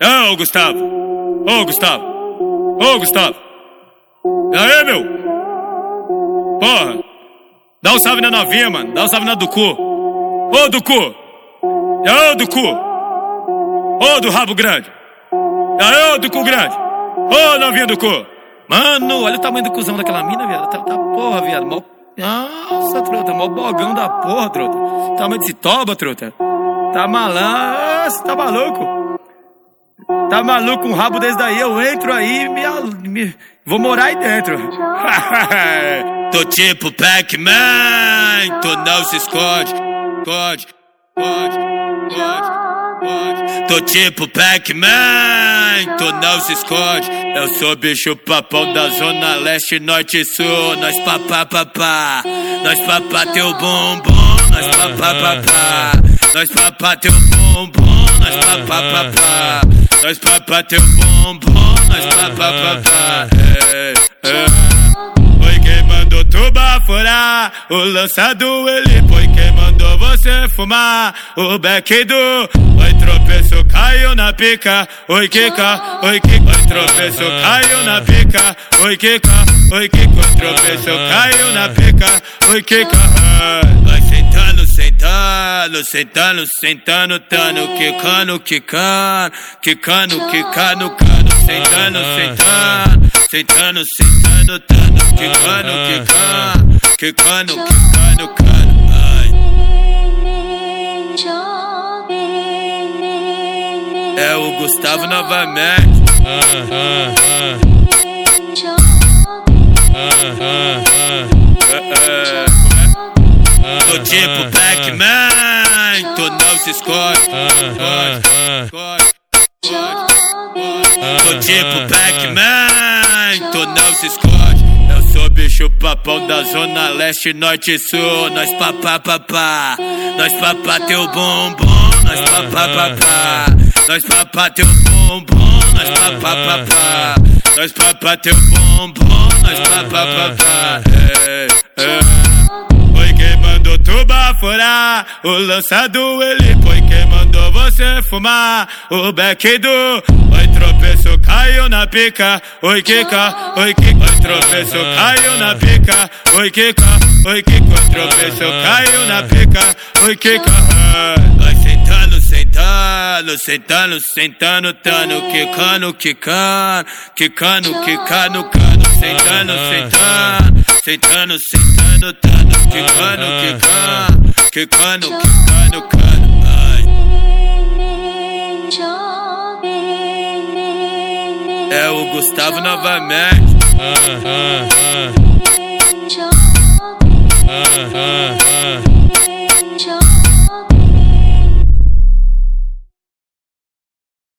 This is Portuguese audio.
Ah, Gustavo! Ô, oh, Gustavo! Ô, oh, Gustavo! Aê, meu! Porra! Dá um salve na novinha, mano! Dá um salve na do cu! Ô, oh, do cu! Ô, do cu! Ô, do rabo grande! Aê, ô, do cu grande! Ô, novinha do cu! Mano, olha o tamanho do cuzão daquela mina, viado. Tá, tá porra, viado. Mal nossa, truta. Mó bogão da porra, truta. Tamanho desse toba, truta. Tá malandro. Tá maluco? Tá maluco um rabo desse daí? Eu entro aí me, me- vou morar aí dentro. Tô tipo Pac-Man, tu não se. Esconde, esconde, esconde, esconde. Tô tipo Pac-Man, tu não se esconde. Eu sou bicho papão da zona leste, norte e sul. Nós papá papá, nós papá teu bumbum, nós papá papá. Nós papá teu bumbum, nós papá papá. Nós papá teu bumbum, nós papá papá. É, é. Foi quem mandou tu baforar O lançado ele foi quem mandou você fumar O beck do Oi tropeçou, caiu na pica. Oi Kika, oi Kika. Oi tropeçou, caiu na pica. Oi Kika, oi Kika. Oi tropeçou, caiu na pica. Oi Kika. Vai sentando, sentando Sentando, sentando, tano Quicando, quicando Quicando, quicando, cano Sentando, sentando Sentando, sentando, tano Quicando, quicando Quicando, quicando, cano Gustavo novamente? Tô tipo Pac-Man Tu não se esconde Tô tipo Pac-Man, tu não se esconde. Eu sou bicho papão da zona leste, norte e sul. Nós papá papá, nós papá teu bumbum, nós papá papá. Nós papá teu bumbum, nós papá papá. Nós papá teu bumbum, nós papá papá. É, é. Foi quem mandou tu baforar O lançado ele foi quem mandou você fumar O beck do. Oi tropeçou, caiu na pica. Oi Kika, oi Kika. Oi tropeçou, caiu na pica. Oi Kika, oi Kika. Oi tropeçou, caiu na pica. Oi Kika sentando, sentando, sentando, tando, quicando, quicando, quicando, quicando, cano, sentando, sentando, sentando, sentando, tando, quicando, quicando, quicando, quicando, cano. É o Gustavo novamente. Uh, uh.